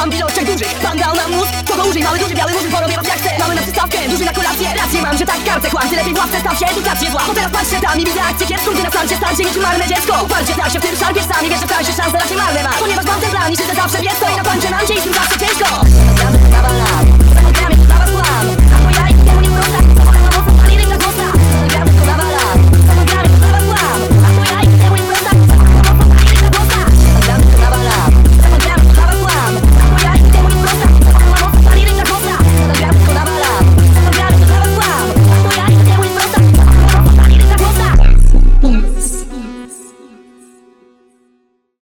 Sam widoczek duży, pan dał nam mózg Kogo użyj, mały, duży, biały, murzyn Porobiewa jak chcę, mamy na przystawkę Duży na kolację, rację mam, że tak kartę chłam Ty lepiej w łapce staw się, tu zła. Bo teraz patrzę tam i widzę akcję kiepską Gdy na starcie starcie niczym marne dziecko. Uparcie tak się w tym szarpie sami Wiesz, że w się szanse raczej marne ma. Ponieważ mam ten plan i siedzę zawsze wiesz co I na pańcze mam